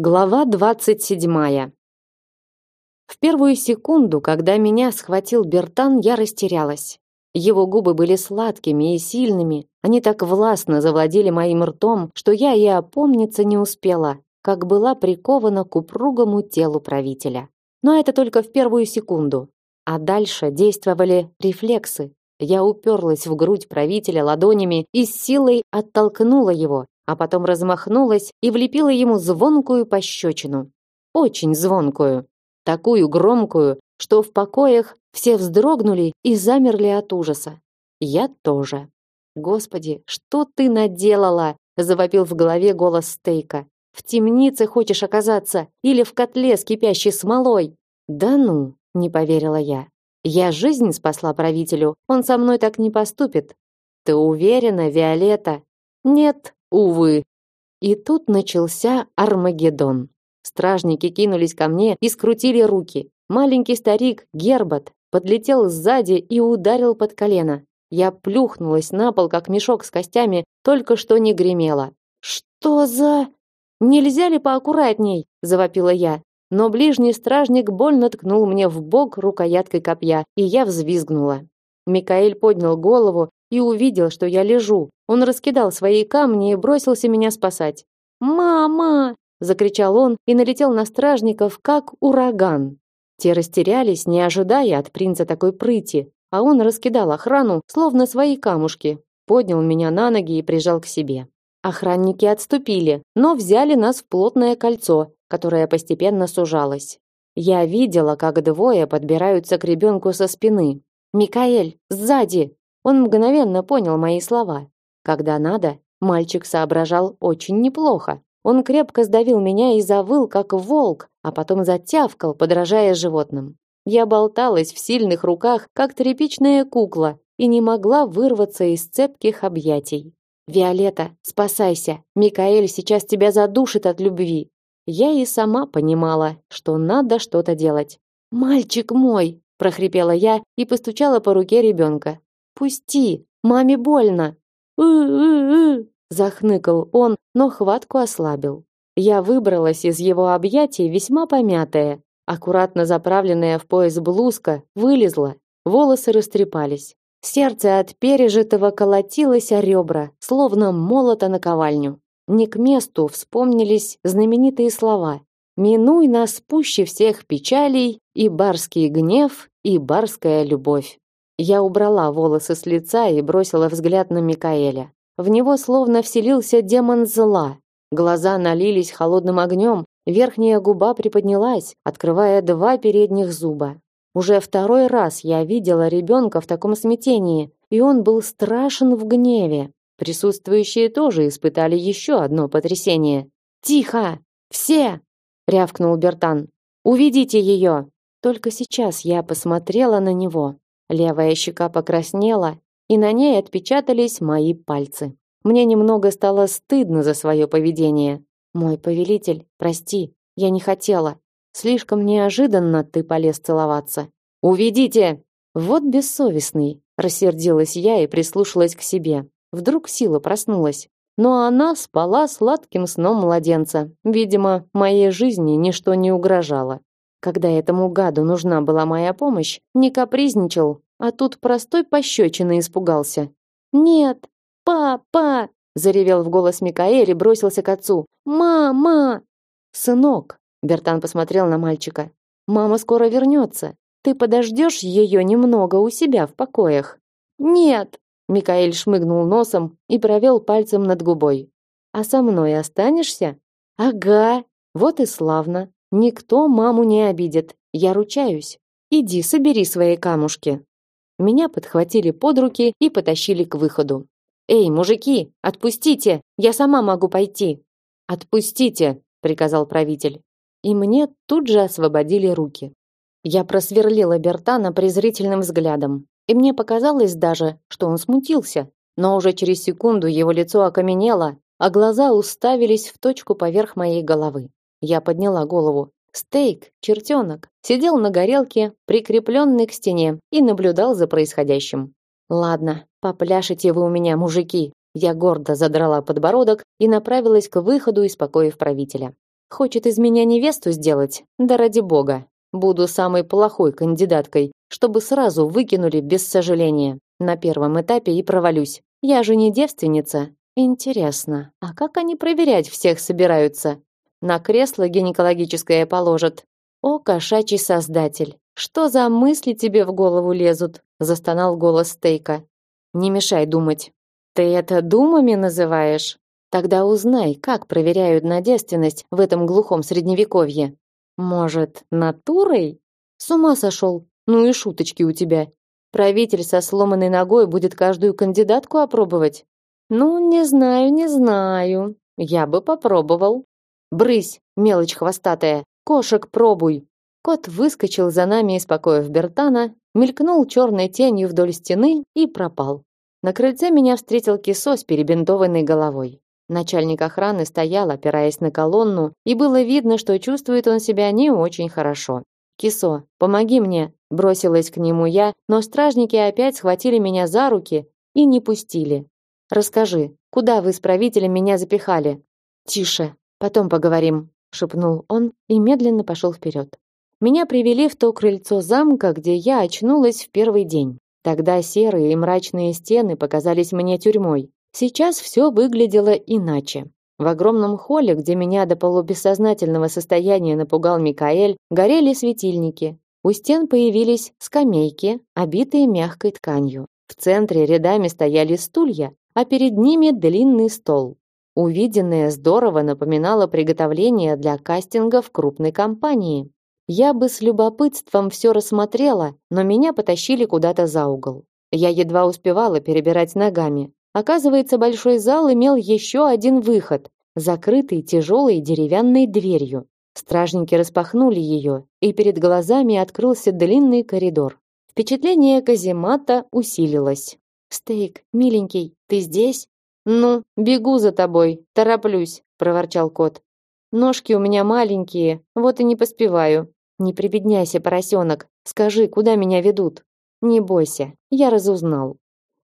Глава двадцать седьмая. В первую секунду, когда меня схватил Бертан, я растерялась. Его губы были сладкими и сильными, они так властно завладели моим ртом, что я и опомниться не успела, как была прикована к упругому телу правителя. Но это только в первую секунду. А дальше действовали рефлексы. Я уперлась в грудь правителя ладонями и с силой оттолкнула его, а потом размахнулась и влепила ему звонкую пощечину. Очень звонкую. Такую громкую, что в покоях все вздрогнули и замерли от ужаса. Я тоже. Господи, что ты наделала? завопил в голове голос Стейка. В темнице хочешь оказаться или в котле с кипящей смолой? Да ну, не поверила я. Я жизнь спасла правителю, он со мной так не поступит. Ты уверена, Виолетта? Нет, Увы. И тут начался Армагеддон. Стражники кинулись ко мне и скрутили руки. Маленький старик Гербат подлетел сзади и ударил под колено. Я плюхнулась на пол, как мешок с костями, только что не гремело. «Что за...» «Нельзя ли поаккуратней?» – завопила я. Но ближний стражник больно ткнул мне в бок рукояткой копья, и я взвизгнула. Микаэль поднял голову и увидел, что я лежу. Он раскидал свои камни и бросился меня спасать. «Мама!» – закричал он и налетел на стражников, как ураган. Те растерялись, не ожидая от принца такой прыти, а он раскидал охрану, словно свои камушки, поднял меня на ноги и прижал к себе. Охранники отступили, но взяли нас в плотное кольцо, которое постепенно сужалось. Я видела, как двое подбираются к ребенку со спины. «Микаэль, сзади!» Он мгновенно понял мои слова. Когда надо, мальчик соображал очень неплохо. Он крепко сдавил меня и завыл, как волк, а потом затявкал, подражая животным. Я болталась в сильных руках, как тряпичная кукла, и не могла вырваться из цепких объятий. «Виолетта, спасайся! Микаэль сейчас тебя задушит от любви!» Я и сама понимала, что надо что-то делать. «Мальчик мой!» – прохрипела я и постучала по руке ребенка. Пусти, маме больно. У-у-у, захныкал он, но хватку ослабил. Я выбралась из его объятий весьма помятая. Аккуратно заправленная в пояс блузка вылезла, волосы растрепались. Сердце от пережитого колотилось о ребра, словно молото на ковальню. Не к месту вспомнились знаменитые слова: "Минуй нас пуще всех печалей, и барский гнев, и барская любовь". Я убрала волосы с лица и бросила взгляд на Микаэля. В него словно вселился демон зла. Глаза налились холодным огнем, верхняя губа приподнялась, открывая два передних зуба. Уже второй раз я видела ребенка в таком смятении, и он был страшен в гневе. Присутствующие тоже испытали еще одно потрясение. «Тихо! Все!» — рявкнул Бертан. «Уведите ее!» Только сейчас я посмотрела на него. Левая щека покраснела, и на ней отпечатались мои пальцы. Мне немного стало стыдно за свое поведение. Мой повелитель, прости, я не хотела. Слишком неожиданно ты полез целоваться. Уведите. Вот бессовестный, рассердилась я и прислушалась к себе. Вдруг сила проснулась. Но она спала сладким сном младенца. Видимо, моей жизни ничто не угрожало. Когда этому гаду нужна была моя помощь, не капризничал, а тут простой пощечины испугался. «Нет! Папа!» – заревел в голос Микаэль и бросился к отцу. «Мама!» «Сынок!» – Бертан посмотрел на мальчика. «Мама скоро вернется. Ты подождешь ее немного у себя в покоях?» «Нет!» – Микаэль шмыгнул носом и провел пальцем над губой. «А со мной останешься?» «Ага! Вот и славно!» Никто маму не обидит, я ручаюсь. Иди, собери свои камушки. Меня подхватили под руки и потащили к выходу. Эй, мужики, отпустите, я сама могу пойти. Отпустите, приказал правитель. И мне тут же освободили руки. Я просверлила Бертана презрительным взглядом, и мне показалось даже, что он смутился. Но уже через секунду его лицо окаменело, а глаза уставились в точку поверх моей головы. Я подняла голову. Стейк, чертенок, сидел на горелке, прикрепленный к стене, и наблюдал за происходящим. Ладно, попляшите вы у меня, мужики. Я гордо задрала подбородок и направилась к выходу из покоев правителя. Хочет из меня невесту сделать? Да ради бога. Буду самой плохой кандидаткой, чтобы сразу выкинули без сожаления. На первом этапе и провалюсь. Я же не девственница. Интересно, а как они проверять всех собираются? На кресло гинекологическое положат. О, кошачий создатель, что за мысли тебе в голову лезут? Застонал голос Стейка. Не мешай думать. Ты это думами называешь? Тогда узнай, как проверяют на девственность в этом глухом средневековье. Может, натурой? С ума сошел. Ну и шуточки у тебя. Правитель со сломанной ногой будет каждую кандидатку опробовать. Ну, не знаю, не знаю. Я бы попробовал. Брысь, мелочь хвостатая. Кошек пробуй. Кот выскочил за нами из покоев Бертана, мелькнул черной тенью вдоль стены и пропал. На крыльце меня встретил кисо с перебинтованной головой. Начальник охраны стоял, опираясь на колонну, и было видно, что чувствует он себя не очень хорошо. «Кисо, помоги мне!» – бросилась к нему я, но стражники опять схватили меня за руки и не пустили. «Расскажи, куда вы с правителем меня запихали?» «Тише, потом поговорим», – шепнул он и медленно пошел вперед. Меня привели в то крыльцо замка, где я очнулась в первый день. Тогда серые и мрачные стены показались мне тюрьмой. Сейчас все выглядело иначе. В огромном холле, где меня до полубессознательного состояния напугал Микаэль, горели светильники. У стен появились скамейки, обитые мягкой тканью. В центре рядами стояли стулья, а перед ними длинный стол. Увиденное здорово напоминало приготовление для кастинга в крупной компании. Я бы с любопытством все рассмотрела, но меня потащили куда-то за угол. Я едва успевала перебирать ногами. Оказывается, большой зал имел еще один выход, закрытый тяжелой деревянной дверью. Стражники распахнули ее, и перед глазами открылся длинный коридор. Впечатление каземата усилилось. «Стейк, миленький, ты здесь?» «Ну, бегу за тобой, тороплюсь», — проворчал кот. «Ножки у меня маленькие, вот и не поспеваю. Не прибедняйся, поросенок. Скажи, куда меня ведут? Не бойся, я разузнал.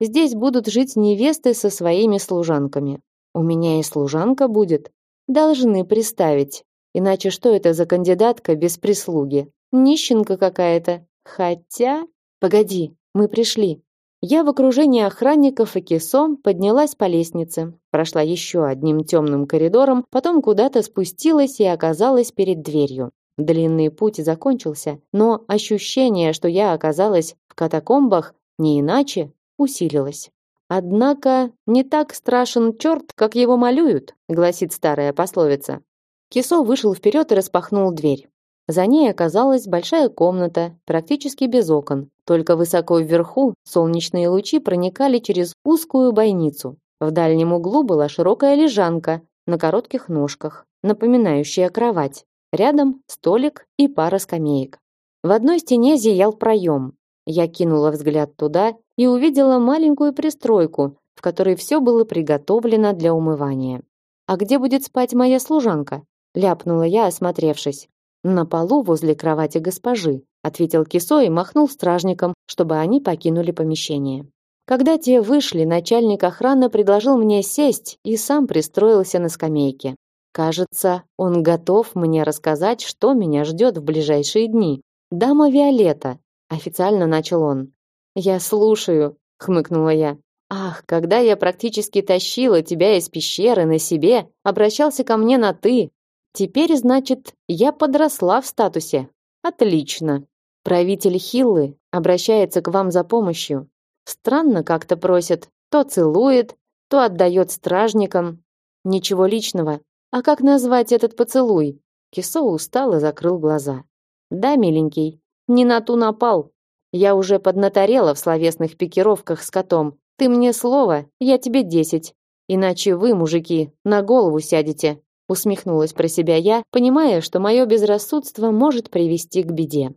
Здесь будут жить невесты со своими служанками. У меня и служанка будет. Должны приставить. Иначе что это за кандидатка без прислуги? Нищенка какая-то. Хотя... Погоди, мы пришли. Я в окружении охранников и кесом поднялась по лестнице, прошла еще одним темным коридором, потом куда-то спустилась и оказалась перед дверью. Длинный путь закончился, но ощущение, что я оказалась в катакомбах, не иначе, усилилось. Однако не так страшен черт, как его малюют, гласит старая пословица. Кисо вышел вперед и распахнул дверь. За ней оказалась большая комната, практически без окон. Только высоко вверху солнечные лучи проникали через узкую бойницу. В дальнем углу была широкая лежанка на коротких ножках, напоминающая кровать. Рядом столик и пара скамеек. В одной стене зиял проем. Я кинула взгляд туда и увидела маленькую пристройку, в которой все было приготовлено для умывания. «А где будет спать моя служанка?» — ляпнула я, осмотревшись. «На полу возле кровати госпожи», — ответил Кисо и махнул стражникам, чтобы они покинули помещение. Когда те вышли, начальник охраны предложил мне сесть и сам пристроился на скамейке. Кажется, он готов мне рассказать, что меня ждет в ближайшие дни. Дама Виолетта, официально начал он. Я слушаю, хмыкнула я. Ах, когда я практически тащила тебя из пещеры на себе, обращался ко мне на ты. Теперь, значит, я подросла в статусе. Отлично. Правитель Хиллы обращается к вам за помощью. Странно как-то просит, то целует, то отдает стражникам. Ничего личного, а как назвать этот поцелуй? Кисо устал и закрыл глаза. Да, миленький, не на ту напал. Я уже поднаторела в словесных пикировках с котом. Ты мне слово, я тебе десять. Иначе вы, мужики, на голову сядете. Усмехнулась про себя я, понимая, что мое безрассудство может привести к беде.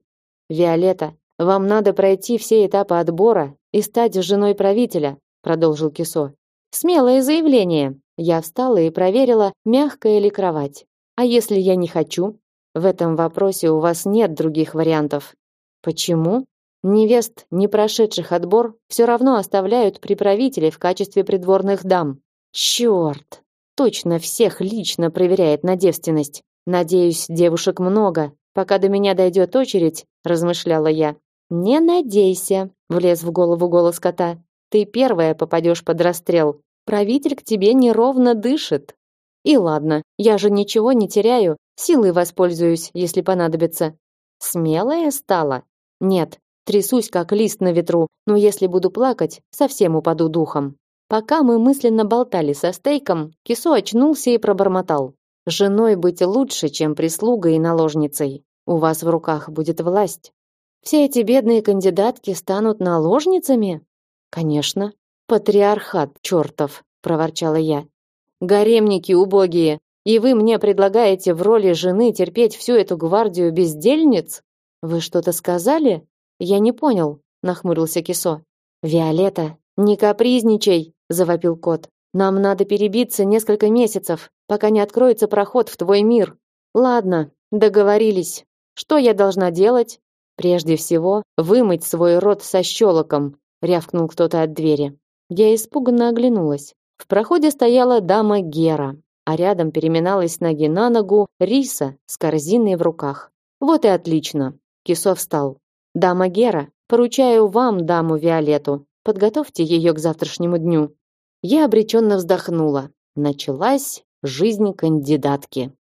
Виолетта, вам надо пройти все этапы отбора и стать женой правителя, продолжил Кисо. Смелое заявление. Я встала и проверила, мягкая ли кровать. А если я не хочу? В этом вопросе у вас нет других вариантов. Почему? Невест, не прошедших отбор, все равно оставляют при правителе в качестве придворных дам. Черт! Точно всех лично проверяет на девственность. Надеюсь, девушек много. Пока до меня дойдет очередь, размышляла я. Не надейся, влез в голову голос кота. Ты первая попадешь под расстрел. Правитель к тебе неровно дышит. И ладно, я же ничего не теряю, силой воспользуюсь, если понадобится. Смелая стала? Нет, трясусь как лист на ветру, но если буду плакать, совсем упаду духом. Пока мы мысленно болтали со стейком, Кисо очнулся и пробормотал: "Женой быть лучше, чем прислугой и наложницей. У вас в руках будет власть. Все эти бедные кандидатки станут наложницами?" "Конечно, патриархат чертов", проворчала я. "Гаремники убогие, и вы мне предлагаете в роли жены терпеть всю эту гвардию бездельниц? Вы что-то сказали? Я не понял, нахмурился Кисо. Виолетта, не капризничай, завопил кот. Нам надо перебиться несколько месяцев, пока не откроется проход в твой мир. Ладно, договорились. Что я должна делать? Прежде всего, вымыть свой рот со щелоком, рявкнул кто-то от двери. Я испуганно оглянулась. В проходе стояла дама Гера, а рядом переминалась ноги на ногу Риса с корзиной в руках. Вот и отлично. Кисов встал. Дама Гера, поручаю вам даму Виолетту. Подготовьте ее к завтрашнему дню. Я обреченно вздохнула. Началась жизнь кандидатки.